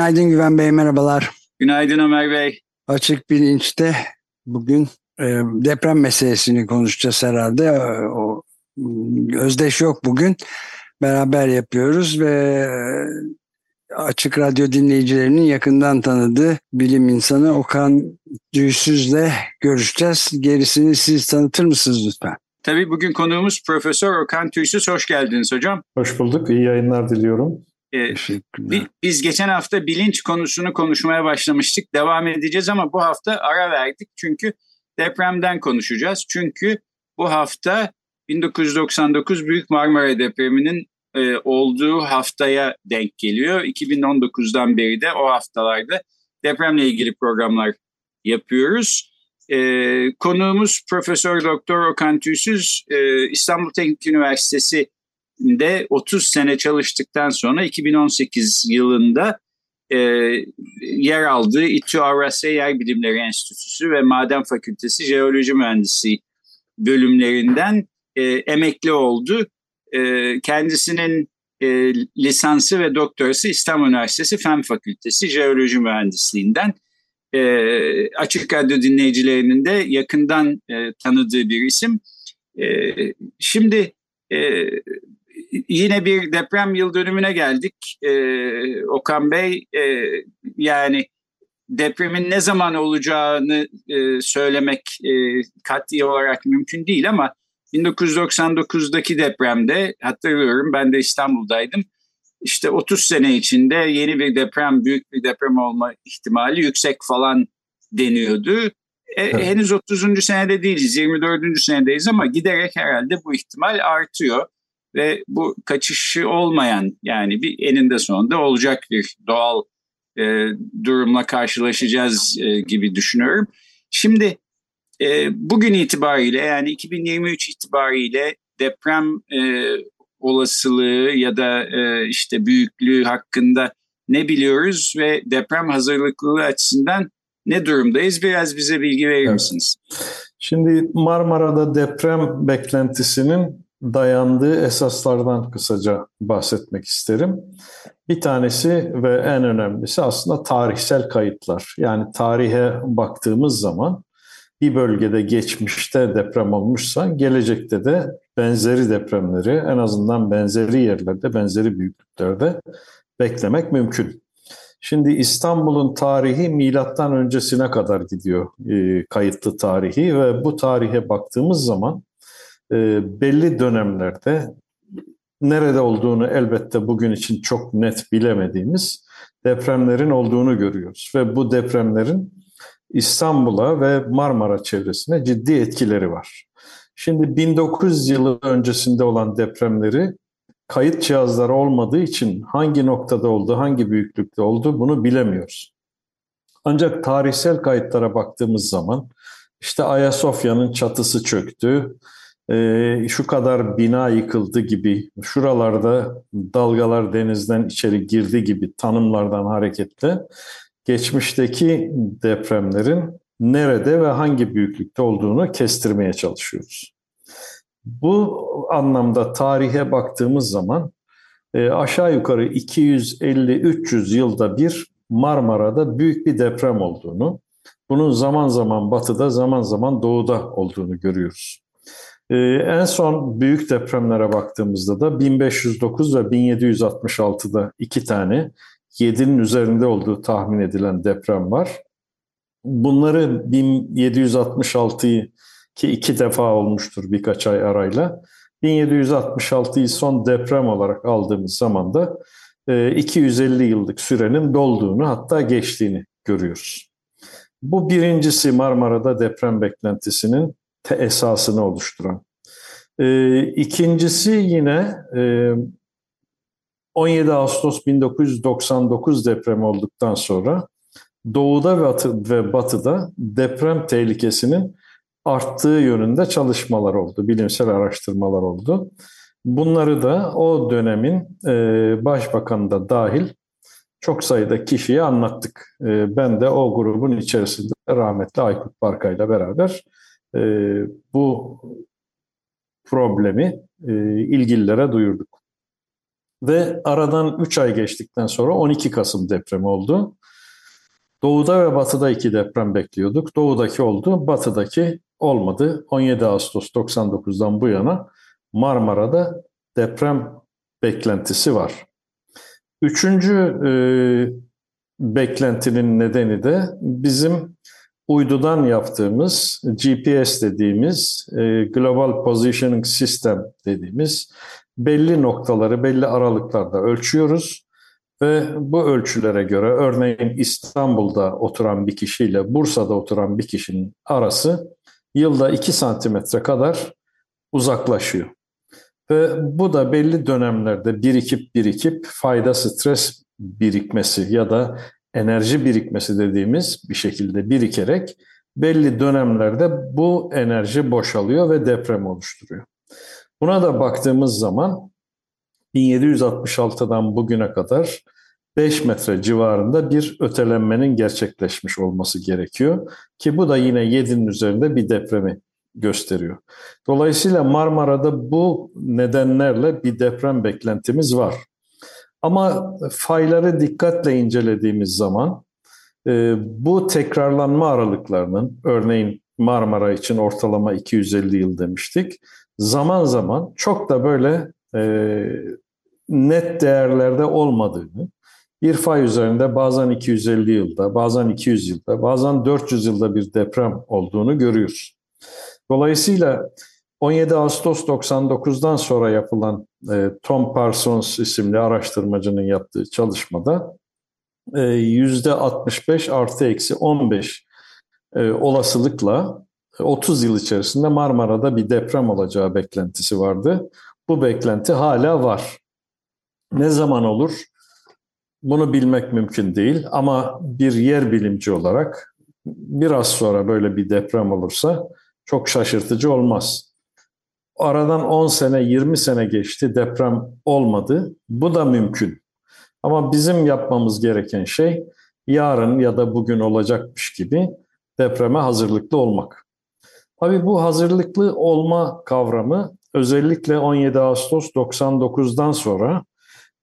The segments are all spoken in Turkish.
Günaydın Güven Bey, merhabalar. Günaydın Ömer Bey. Açık Bilinç'te bugün e, deprem meselesini konuşacağız herhalde. E, o Özdeş yok bugün. Beraber yapıyoruz ve e, Açık Radyo dinleyicilerinin yakından tanıdığı bilim insanı Okan Düğsüz'le görüşeceğiz. Gerisini siz tanıtır mısınız lütfen? Tabii bugün konuğumuz Profesör Okan Tüysüz. Hoş geldiniz hocam. Hoş bulduk. İyi yayınlar diliyorum. Ee, biz geçen hafta bilinç konusunu konuşmaya başlamıştık. Devam edeceğiz ama bu hafta ara verdik. Çünkü depremden konuşacağız. Çünkü bu hafta 1999 Büyük Marmara depreminin e, olduğu haftaya denk geliyor. 2019'dan beri de o haftalarda depremle ilgili programlar yapıyoruz. E, konuğumuz Profesör Doktor Okan Tüysüz e, İstanbul Teknik Üniversitesi'nde 30 sene çalıştıktan sonra 2018 yılında e, yer aldığı İTÜ Avrasya Yer Bilimleri Enstitüsü ve Maden Fakültesi Jeoloji Mühendisliği bölümlerinden e, emekli oldu. E, kendisinin e, lisansı ve doktorası İstanbul Üniversitesi Fen Fakültesi Jeoloji Mühendisliğinden e, Açık Radyo dinleyicilerinin de yakından e, tanıdığı bir isim. E, şimdi e, yine bir deprem yıl dönümüne geldik. E, Okan Bey e, yani depremin ne zaman olacağını e, söylemek e, kat'i olarak mümkün değil ama 1999'daki depremde hatırlıyorum ben de İstanbul'daydım işte 30 sene içinde yeni bir deprem, büyük bir deprem olma ihtimali yüksek falan deniyordu. E, evet. Henüz 30. senede değiliz, 24. senedeyiz ama giderek herhalde bu ihtimal artıyor. Ve bu kaçışı olmayan yani bir eninde sonunda olacak bir doğal e, durumla karşılaşacağız e, gibi düşünüyorum. Şimdi e, bugün itibariyle yani 2023 itibariyle deprem e, olasılığı ya da e, işte büyüklüğü hakkında ne biliyoruz ve deprem hazırlıklılığı açısından ne durumdayız? Biraz bize bilgi verir misiniz? Şimdi Marmara'da deprem beklentisinin dayandığı esaslardan kısaca bahsetmek isterim. Bir tanesi ve en önemlisi aslında tarihsel kayıtlar. Yani tarihe baktığımız zaman bir bölgede geçmişte deprem olmuşsa gelecekte de benzeri depremleri en azından benzeri yerlerde, benzeri büyüklüklerde beklemek mümkün. Şimdi İstanbul'un tarihi milattan öncesine kadar gidiyor e, kayıtlı tarihi ve bu tarihe baktığımız zaman belli dönemlerde nerede olduğunu elbette bugün için çok net bilemediğimiz depremlerin olduğunu görüyoruz ve bu depremlerin İstanbul'a ve Marmara çevresine ciddi etkileri var. Şimdi 1900 yılı öncesinde olan depremleri kayıt cihazları olmadığı için hangi noktada oldu, hangi büyüklükte oldu bunu bilemiyoruz. Ancak tarihsel kayıtlara baktığımız zaman işte Ayasofya'nın çatısı çöktü, şu kadar bina yıkıldı gibi, şuralarda dalgalar denizden içeri girdi gibi tanımlardan hareketle geçmişteki depremlerin nerede ve hangi büyüklükte olduğunu kestirmeye çalışıyoruz. Bu anlamda tarihe baktığımız zaman e, aşağı yukarı 250-300 yılda bir Marmara'da büyük bir deprem olduğunu, bunun zaman zaman batıda zaman zaman doğuda olduğunu görüyoruz. E, en son büyük depremlere baktığımızda da 1509 ve 1766'da iki tane 7'nin üzerinde olduğu tahmin edilen deprem var. Bunları 1766'yı ki iki defa olmuştur birkaç ay arayla. 1766'yı son deprem olarak aldığımız zaman da 250 e, yıllık sürenin dolduğunu hatta geçtiğini görüyoruz. Bu birincisi Marmara'da deprem beklentisinin esasını oluşturan. E, ikincisi yine e, 17 Ağustos 1999 depremi olduktan sonra doğuda ve, batı, ve batıda deprem tehlikesinin arttığı yönünde çalışmalar oldu, bilimsel araştırmalar oldu. Bunları da o dönemin e, başbakanı da dahil çok sayıda kişiye anlattık. E, ben de o grubun içerisinde rahmetli Aykut Barkay ile beraber e, bu problemi e, ilgililere duyurduk. Ve aradan 3 ay geçtikten sonra 12 Kasım depremi oldu. Doğuda ve batıda iki deprem bekliyorduk. Doğudaki oldu, batıdaki olmadı. 17 Ağustos 99'dan bu yana Marmara'da deprem beklentisi var. Üçüncü e, beklentinin nedeni de bizim uydudan yaptığımız GPS dediğimiz e, Global Positioning System dediğimiz belli noktaları belli aralıklarda ölçüyoruz ve bu ölçülere göre örneğin İstanbul'da oturan bir kişiyle Bursa'da oturan bir kişinin arası yılda 2 santimetre kadar uzaklaşıyor. Ve bu da belli dönemlerde birikip birikip fayda stres birikmesi ya da enerji birikmesi dediğimiz bir şekilde birikerek belli dönemlerde bu enerji boşalıyor ve deprem oluşturuyor. Buna da baktığımız zaman 1766'dan bugüne kadar 5 metre civarında bir ötelenmenin gerçekleşmiş olması gerekiyor. Ki bu da yine 7'nin üzerinde bir depremi gösteriyor. Dolayısıyla Marmara'da bu nedenlerle bir deprem beklentimiz var. Ama fayları dikkatle incelediğimiz zaman e, bu tekrarlanma aralıklarının örneğin Marmara için ortalama 250 yıl demiştik. Zaman zaman çok da böyle e, net değerlerde olmadığını, bir fay üzerinde bazen 250 yılda, bazen 200 yılda, bazen 400 yılda bir deprem olduğunu görüyoruz. Dolayısıyla 17 Ağustos 99'dan sonra yapılan Tom Parsons isimli araştırmacının yaptığı çalışmada e, %65 artı eksi 15 e, olasılıkla 30 yıl içerisinde Marmara'da bir deprem olacağı beklentisi vardı. Bu beklenti hala var. Ne zaman olur? Bunu bilmek mümkün değil ama bir yer bilimci olarak biraz sonra böyle bir deprem olursa çok şaşırtıcı olmaz. Aradan 10 sene, 20 sene geçti, deprem olmadı. Bu da mümkün. Ama bizim yapmamız gereken şey yarın ya da bugün olacakmış gibi depreme hazırlıklı olmak. Tabii bu hazırlıklı olma kavramı özellikle 17 Ağustos 99'dan sonra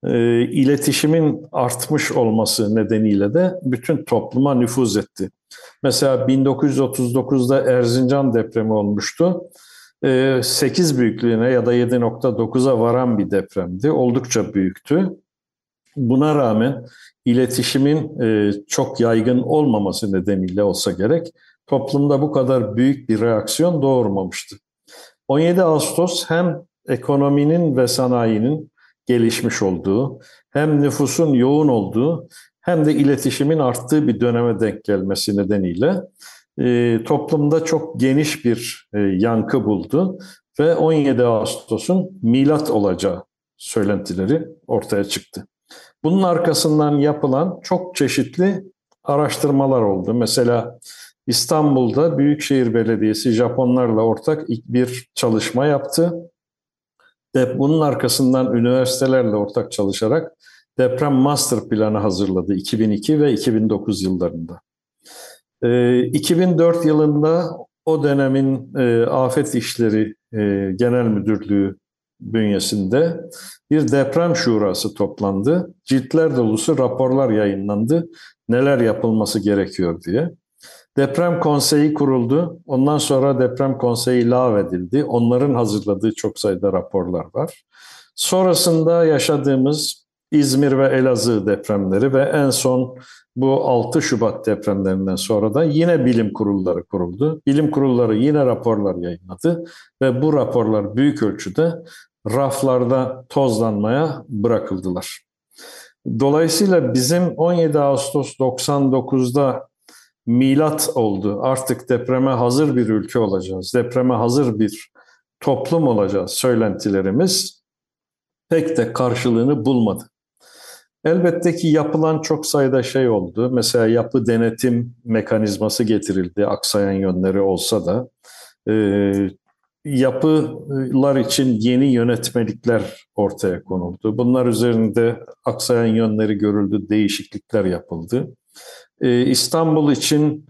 e, iletişimin artmış olması nedeniyle de bütün topluma nüfuz etti. Mesela 1939'da Erzincan depremi olmuştu. 8 e, büyüklüğüne ya da 7.9'a varan bir depremdi. Oldukça büyüktü. Buna rağmen iletişimin e, çok yaygın olmaması nedeniyle olsa gerek toplumda bu kadar büyük bir reaksiyon doğurmamıştı. 17 Ağustos hem ekonominin ve sanayinin gelişmiş olduğu, hem nüfusun yoğun olduğu hem de iletişimin arttığı bir döneme denk gelmesi nedeniyle e, toplumda çok geniş bir e, yankı buldu ve 17 Ağustos'un milat olacağı söylentileri ortaya çıktı. Bunun arkasından yapılan çok çeşitli araştırmalar oldu. Mesela İstanbul'da Büyükşehir Belediyesi Japonlarla ortak bir çalışma yaptı. Bunun arkasından üniversitelerle ortak çalışarak deprem master planı hazırladı 2002 ve 2009 yıllarında. 2004 ee, yılında o dönemin e, Afet İşleri e, Genel Müdürlüğü bünyesinde bir deprem şurası toplandı. Ciltler dolusu raporlar yayınlandı. Neler yapılması gerekiyor diye. Deprem konseyi kuruldu. Ondan sonra deprem konseyi lağvedildi. Onların hazırladığı çok sayıda raporlar var. Sonrasında yaşadığımız İzmir ve Elazığ depremleri ve en son bu 6 Şubat depremlerinden sonra da yine bilim kurulları kuruldu. Bilim kurulları yine raporlar yayınladı ve bu raporlar büyük ölçüde raflarda tozlanmaya bırakıldılar. Dolayısıyla bizim 17 Ağustos 99'da milat oldu. Artık depreme hazır bir ülke olacağız. Depreme hazır bir toplum olacağız söylentilerimiz pek de karşılığını bulmadı. Elbette ki yapılan çok sayıda şey oldu. Mesela yapı denetim mekanizması getirildi aksayan yönleri olsa da. E, yapılar için yeni yönetmelikler ortaya konuldu. Bunlar üzerinde aksayan yönleri görüldü, değişiklikler yapıldı. E, İstanbul için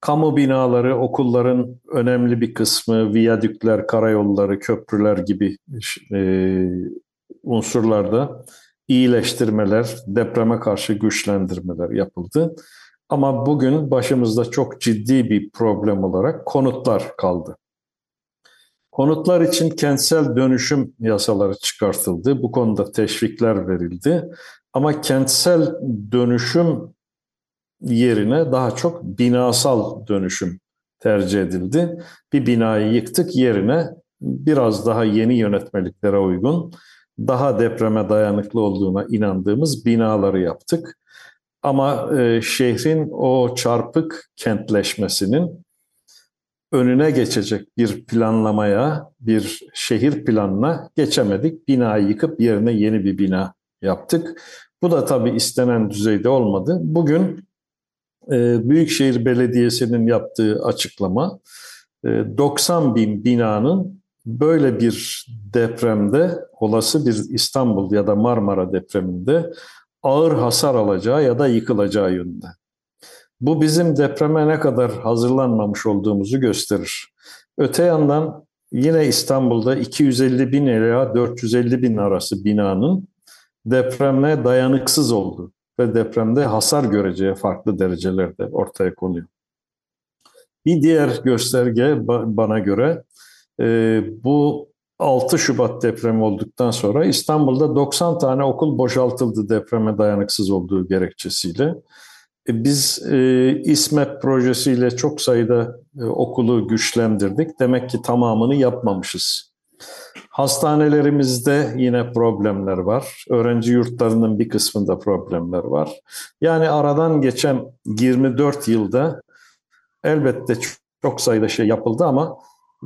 kamu binaları, okulların önemli bir kısmı, viyadükler, karayolları, köprüler gibi e, unsurlarda iyileştirmeler, depreme karşı güçlendirmeler yapıldı. Ama bugün başımızda çok ciddi bir problem olarak konutlar kaldı. Konutlar için kentsel dönüşüm yasaları çıkartıldı. Bu konuda teşvikler verildi. Ama kentsel dönüşüm yerine daha çok binasal dönüşüm tercih edildi. Bir binayı yıktık yerine biraz daha yeni yönetmeliklere uygun, daha depreme dayanıklı olduğuna inandığımız binaları yaptık. Ama e, şehrin o çarpık kentleşmesinin önüne geçecek bir planlamaya, bir şehir planına geçemedik. Binayı yıkıp yerine yeni bir bina yaptık. Bu da tabii istenen düzeyde olmadı. Bugün e, Büyükşehir Belediyesi'nin yaptığı açıklama 90 e, bin binanın böyle bir depremde, olası bir İstanbul ya da Marmara depreminde ağır hasar alacağı ya da yıkılacağı yönünde. Bu bizim depreme ne kadar hazırlanmamış olduğumuzu gösterir. Öte yandan yine İstanbul'da 250 bin ila 450 bin arası binanın depreme dayanıksız olduğu ve depremde hasar göreceği farklı derecelerde ortaya konuyor. Bir diğer gösterge bana göre e, bu 6 Şubat depremi olduktan sonra İstanbul'da 90 tane okul boşaltıldı depreme dayanıksız olduğu gerekçesiyle. E, biz e, İSMEP projesiyle çok sayıda e, okulu güçlendirdik. Demek ki tamamını yapmamışız. Hastanelerimizde yine problemler var. Öğrenci yurtlarının bir kısmında problemler var. Yani aradan geçen 24 yılda elbette çok sayıda şey yapıldı ama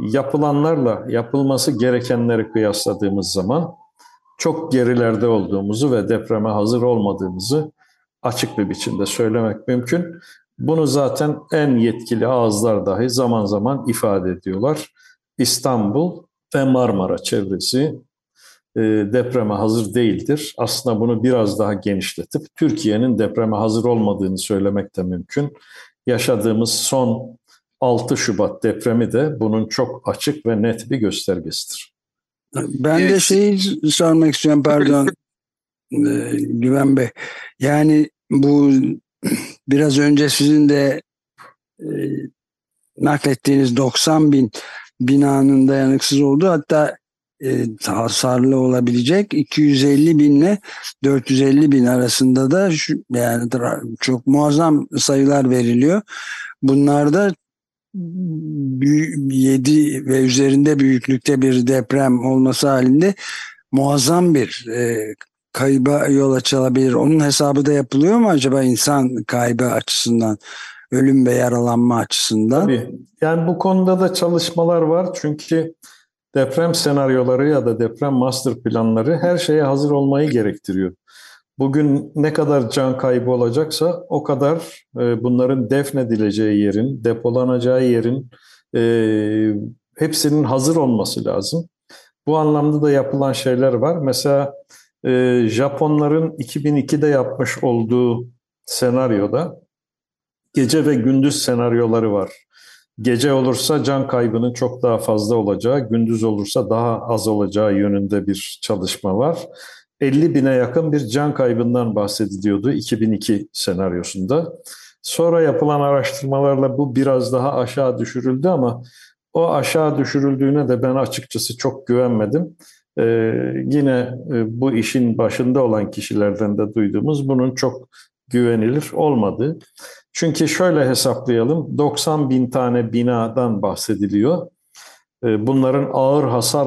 yapılanlarla yapılması gerekenleri kıyasladığımız zaman çok gerilerde olduğumuzu ve depreme hazır olmadığımızı açık bir biçimde söylemek mümkün. Bunu zaten en yetkili ağızlar dahi zaman zaman ifade ediyorlar. İstanbul ve Marmara çevresi e, depreme hazır değildir. Aslında bunu biraz daha genişletip Türkiye'nin depreme hazır olmadığını söylemek de mümkün. Yaşadığımız son 6 Şubat depremi de bunun çok açık ve net bir göstergesidir. Ben de şeyi sormak istiyorum pardon e, Güven Bey. Yani bu biraz önce sizin de e, naklettiğiniz 90 bin binanın dayanıksız olduğu hatta e, hasarlı olabilecek 250 binle 450 bin arasında da şu, yani çok muazzam sayılar veriliyor. Bunlarda 7 ve üzerinde büyüklükte bir deprem olması halinde muazzam bir e, kayba yol açılabilir. Onun hesabı da yapılıyor mu acaba insan kaybı açısından? Ölüm ve yaralanma açısından. Tabii. Yani bu konuda da çalışmalar var. Çünkü deprem senaryoları ya da deprem master planları her şeye hazır olmayı gerektiriyor. Bugün ne kadar can kaybı olacaksa o kadar e, bunların defnedileceği yerin, depolanacağı yerin e, hepsinin hazır olması lazım. Bu anlamda da yapılan şeyler var. Mesela e, Japonların 2002'de yapmış olduğu senaryoda gece ve gündüz senaryoları var. Gece olursa can kaybının çok daha fazla olacağı, gündüz olursa daha az olacağı yönünde bir çalışma var. 50 bine yakın bir can kaybından bahsediliyordu 2002 senaryosunda. Sonra yapılan araştırmalarla bu biraz daha aşağı düşürüldü ama o aşağı düşürüldüğüne de ben açıkçası çok güvenmedim. Ee, yine e, bu işin başında olan kişilerden de duyduğumuz bunun çok güvenilir olmadı. Çünkü şöyle hesaplayalım, 90 bin tane binadan bahsediliyor. Ee, bunların ağır hasar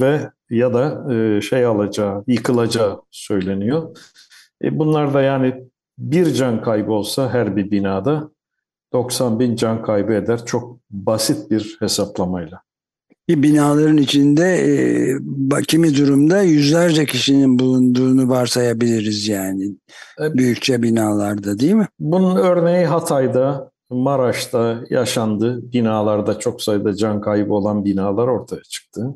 ve ya da e, şey alacağı, yıkılacağı söyleniyor. E, bunlar da yani bir can kaybı olsa her bir binada 90 bin can kaybı eder çok basit bir hesaplamayla. Bir binaların içinde e, kimi durumda yüzlerce kişinin bulunduğunu varsayabiliriz yani. E, Büyükçe binalarda değil mi? Bunun örneği Hatay'da, Maraş'ta yaşandı. Binalarda çok sayıda can kaybı olan binalar ortaya çıktı.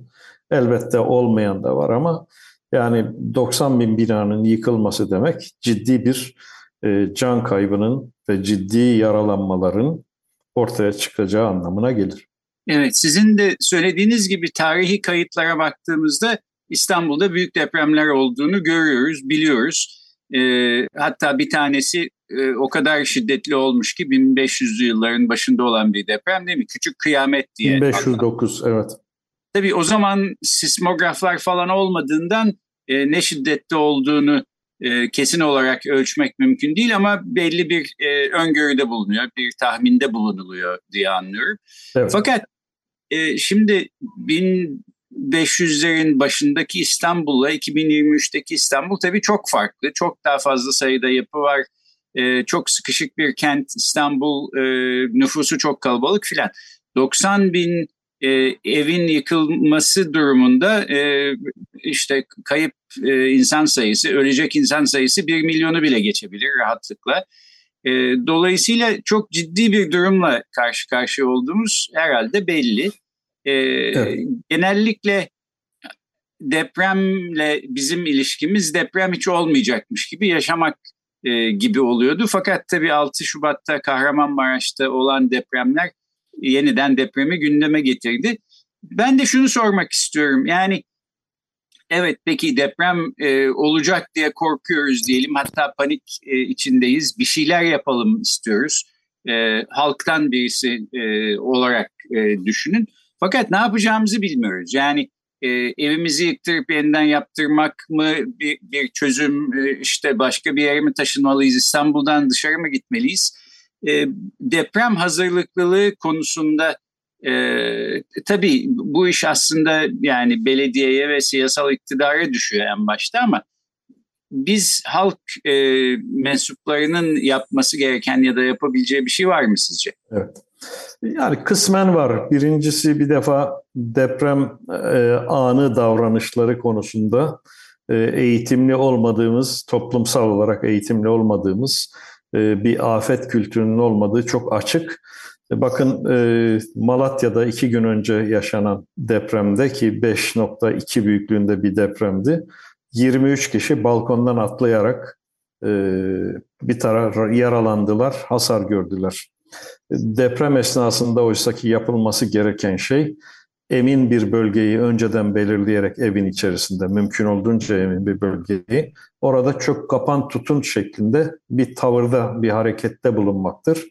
Elbette olmayan da var ama yani 90 bin binanın yıkılması demek ciddi bir e, can kaybının ve ciddi yaralanmaların ortaya çıkacağı anlamına gelir. Evet, sizin de söylediğiniz gibi tarihi kayıtlara baktığımızda İstanbul'da büyük depremler olduğunu görüyoruz, biliyoruz. E, hatta bir tanesi e, o kadar şiddetli olmuş ki 1500'lü yılların başında olan bir deprem değil mi? Küçük kıyamet diye. 1509 hatta. evet. Tabii o zaman sismograflar falan olmadığından e, ne şiddetli olduğunu e, kesin olarak ölçmek mümkün değil ama belli bir e, öngörüde bulunuyor, bir tahminde bulunuluyor diye anlıyorum. Evet. Fakat e, şimdi 1500'lerin başındaki İstanbul'la 2023'teki İstanbul tabii çok farklı. Çok daha fazla sayıda yapı var. E, çok sıkışık bir kent İstanbul, e, nüfusu çok kalabalık filan. 90 bin e, evin yıkılması durumunda e, işte kayıp e, insan sayısı, ölecek insan sayısı bir milyonu bile geçebilir rahatlıkla. E, dolayısıyla çok ciddi bir durumla karşı karşıya olduğumuz herhalde belli. E, evet. Genellikle depremle bizim ilişkimiz deprem hiç olmayacakmış gibi yaşamak e, gibi oluyordu. Fakat tabii 6 Şubat'ta Kahramanmaraş'ta olan depremler yeniden depremi gündeme getirdi. Ben de şunu sormak istiyorum. Yani evet peki deprem e, olacak diye korkuyoruz diyelim. Hatta panik e, içindeyiz. Bir şeyler yapalım istiyoruz. E, halktan birisi e, olarak e, düşünün. Fakat ne yapacağımızı bilmiyoruz. Yani e, evimizi yıktırıp yeniden yaptırmak mı bir, bir çözüm? E, işte başka bir yere mi taşınmalıyız? İstanbul'dan dışarı mı gitmeliyiz? E, deprem hazırlıklılığı konusunda e, tabii bu iş aslında yani belediyeye ve siyasal iktidara düşüyor en başta ama biz halk e, mensuplarının yapması gereken ya da yapabileceği bir şey var mı sizce? Evet. Yani kısmen var. Birincisi bir defa deprem e, anı davranışları konusunda e, eğitimli olmadığımız, toplumsal olarak eğitimli olmadığımız bir afet kültürünün olmadığı çok açık. E, bakın e, Malatya'da iki gün önce yaşanan depremde ki 5.2 büyüklüğünde bir depremdi. 23 kişi balkondan atlayarak bir taraf yaralandılar, hasar gördüler. Deprem esnasında oysaki yapılması gereken şey emin bir bölgeyi önceden belirleyerek evin içerisinde mümkün olduğunca emin bir bölgeyi orada çok kapan tutun şeklinde bir tavırda bir harekette bulunmaktır.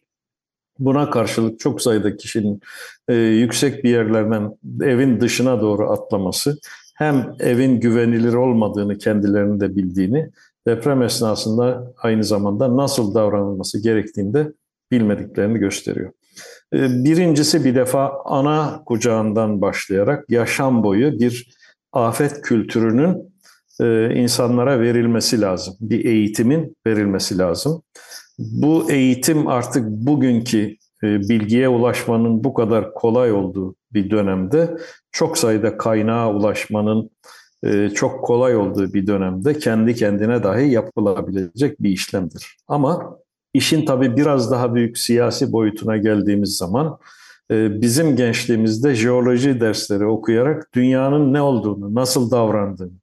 Buna karşılık çok sayıda kişinin e, yüksek bir yerlerden evin dışına doğru atlaması hem evin güvenilir olmadığını kendilerinin de bildiğini deprem esnasında aynı zamanda nasıl davranılması gerektiğini de bilmediklerini gösteriyor. Ee, birincisi bir defa ana kucağından başlayarak yaşam boyu bir afet kültürünün e, insanlara verilmesi lazım. Bir eğitimin verilmesi lazım. Bu eğitim artık bugünkü e, bilgiye ulaşmanın bu kadar kolay olduğu bir dönemde çok sayıda kaynağa ulaşmanın e, çok kolay olduğu bir dönemde kendi kendine dahi yapılabilecek bir işlemdir. Ama İşin tabii biraz daha büyük siyasi boyutuna geldiğimiz zaman e, bizim gençliğimizde jeoloji dersleri okuyarak dünyanın ne olduğunu, nasıl davrandığını,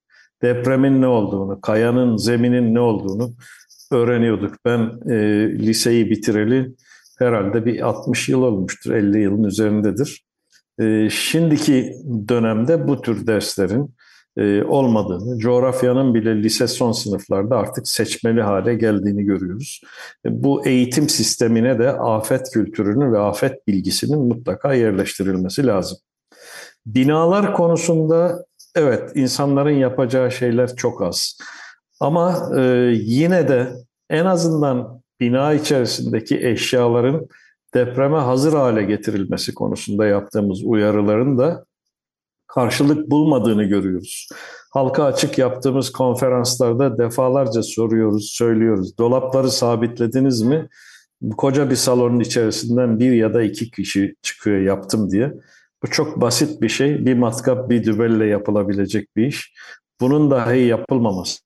depremin ne olduğunu, kayanın, zeminin ne olduğunu öğreniyorduk. Ben e, liseyi bitireli herhalde bir 60 yıl olmuştur, 50 yılın üzerindedir. E, şimdiki dönemde bu tür derslerin e, olmadığını, coğrafyanın bile lise son sınıflarda artık seçmeli hale geldiğini görüyoruz. E, bu eğitim sistemine de afet kültürünün ve afet bilgisinin mutlaka yerleştirilmesi lazım. Binalar konusunda evet insanların yapacağı şeyler çok az. Ama e, yine de en azından bina içerisindeki eşyaların depreme hazır hale getirilmesi konusunda yaptığımız uyarıların da karşılık bulmadığını görüyoruz. Halka açık yaptığımız konferanslarda defalarca soruyoruz, söylüyoruz. Dolapları sabitlediniz mi? Koca bir salonun içerisinden bir ya da iki kişi çıkıyor yaptım diye. Bu çok basit bir şey. Bir matkap, bir dübelle yapılabilecek bir iş. Bunun dahi yapılmaması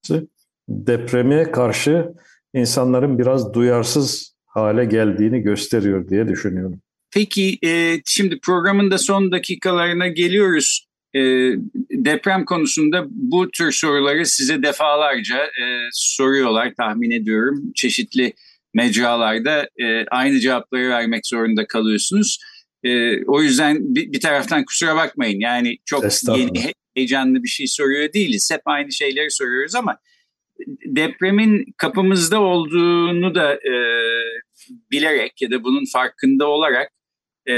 depreme karşı insanların biraz duyarsız hale geldiğini gösteriyor diye düşünüyorum. Peki e, şimdi programın da son dakikalarına geliyoruz. E, deprem konusunda bu tür soruları size defalarca e, soruyorlar tahmin ediyorum. Çeşitli mecralarda e, aynı cevapları vermek zorunda kalıyorsunuz. E, o yüzden bir, bir taraftan kusura bakmayın yani çok yeni heyecanlı bir şey soruyor değiliz. Hep aynı şeyleri soruyoruz ama depremin kapımızda olduğunu da e, bilerek ya da bunun farkında olarak e,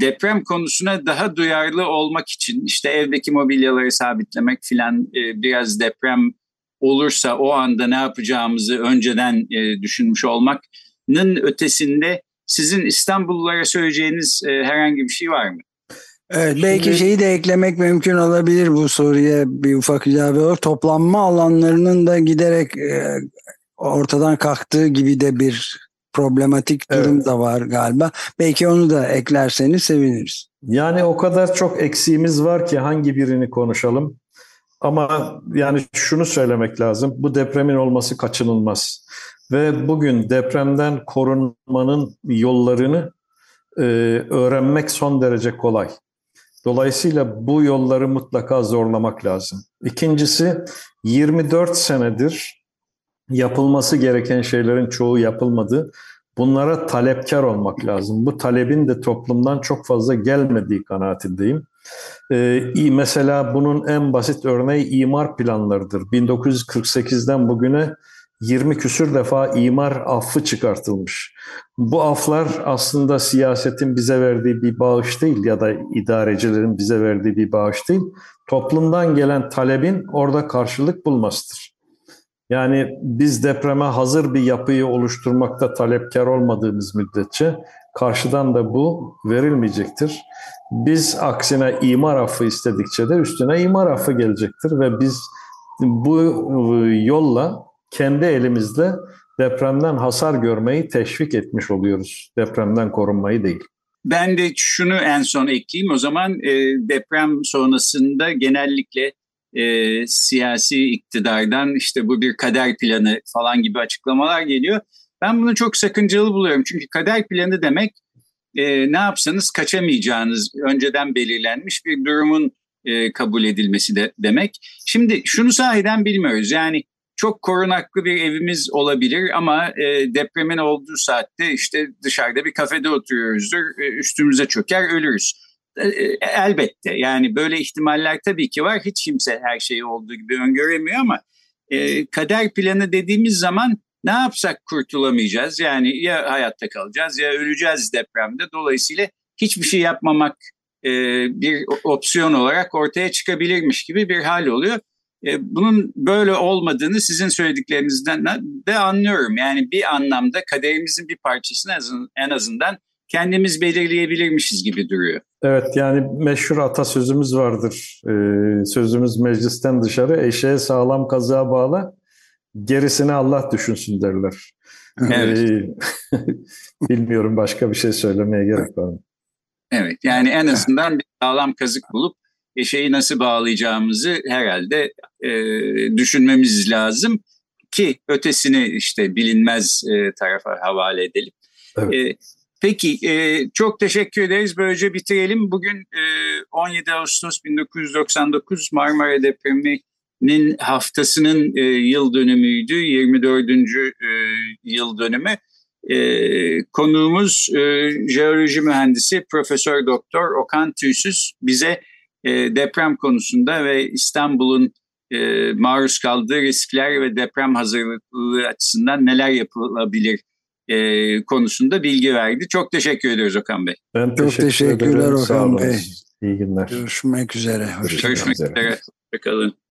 deprem konusuna daha duyarlı olmak için işte evdeki mobilyaları sabitlemek filan e, biraz deprem olursa o anda ne yapacağımızı önceden e, düşünmüş olmanın ötesinde sizin İstanbullulara söyleyeceğiniz e, herhangi bir şey var mı? Evet, belki Şimdi, şeyi de eklemek mümkün olabilir bu soruya bir ufak ilave olur. Toplanma alanlarının da giderek e, ortadan kalktığı gibi de bir problematik durum evet. da var galiba. Belki onu da eklerseniz seviniriz. Yani o kadar çok eksiğimiz var ki hangi birini konuşalım? Ama yani şunu söylemek lazım. Bu depremin olması kaçınılmaz. Ve bugün depremden korunmanın yollarını e, öğrenmek son derece kolay. Dolayısıyla bu yolları mutlaka zorlamak lazım. İkincisi 24 senedir yapılması gereken şeylerin çoğu yapılmadı. Bunlara talepkar olmak lazım. Bu talebin de toplumdan çok fazla gelmediği kanaatindeyim. Ee, mesela bunun en basit örneği imar planlarıdır. 1948'den bugüne 20 küsür defa imar affı çıkartılmış. Bu aflar aslında siyasetin bize verdiği bir bağış değil ya da idarecilerin bize verdiği bir bağış değil. Toplumdan gelen talebin orada karşılık bulmasıdır. Yani biz depreme hazır bir yapıyı oluşturmakta talepkar olmadığımız müddetçe karşıdan da bu verilmeyecektir. Biz aksine imar affı istedikçe de üstüne imar affı gelecektir ve biz bu yolla kendi elimizde depremden hasar görmeyi teşvik etmiş oluyoruz. Depremden korunmayı değil. Ben de şunu en son ekleyeyim. O zaman e, deprem sonrasında genellikle e, siyasi iktidardan işte bu bir kader planı falan gibi açıklamalar geliyor. Ben bunu çok sakıncalı buluyorum. Çünkü kader planı demek e, ne yapsanız kaçamayacağınız önceden belirlenmiş bir durumun e, kabul edilmesi de demek. Şimdi şunu sahiden bilmiyoruz. Yani çok korunaklı bir evimiz olabilir ama e, depremin olduğu saatte işte dışarıda bir kafede oturuyoruzdur, e, üstümüze çöker ölürüz. E, e, elbette yani böyle ihtimaller tabii ki var. Hiç kimse her şeyi olduğu gibi öngöremiyor ama e, kader planı dediğimiz zaman ne yapsak kurtulamayacağız. Yani ya hayatta kalacağız ya öleceğiz depremde. Dolayısıyla hiçbir şey yapmamak e, bir opsiyon olarak ortaya çıkabilirmiş gibi bir hal oluyor. E, bunun böyle olmadığını sizin söylediklerinizden de anlıyorum. Yani bir anlamda kaderimizin bir parçasını en azından kendimiz belirleyebilirmişiz gibi duruyor. Evet yani meşhur atasözümüz vardır. Ee, sözümüz meclisten dışarı eşeğe sağlam kazığa bağla gerisini Allah düşünsün derler. Evet. Ee, bilmiyorum başka bir şey söylemeye gerek var mı? Evet yani en azından bir sağlam kazık bulup şeyi nasıl bağlayacağımızı herhalde e, düşünmemiz lazım ki ötesini işte bilinmez e, tarafa havale edelim. Evet. E, peki e, çok teşekkür ederiz. Böylece bitirelim. Bugün e, 17 Ağustos 1999 Marmara depreminin haftasının e, yıl dönümüydü. 24. E, yıl dönümü. E, konuğumuz e, jeoloji mühendisi Profesör Doktor Okan Tüysüz bize e, deprem konusunda ve İstanbul'un e, maruz kaldığı riskler ve deprem hazırlıklı açısından neler yapılabilir e, konusunda bilgi verdi. Çok teşekkür ediyoruz Okan Bey. Ben çok teşekkür teşekkürler ederim. Okan Bey. İyi günler. Görüşmek üzere. Görüşmek üzere. Hoşçakalın.